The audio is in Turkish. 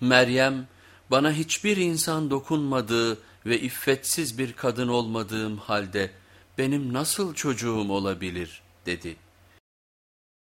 Meryem bana hiçbir insan dokunmadığı ve iffetsiz bir kadın olmadığım halde benim nasıl çocuğum olabilir dedi.''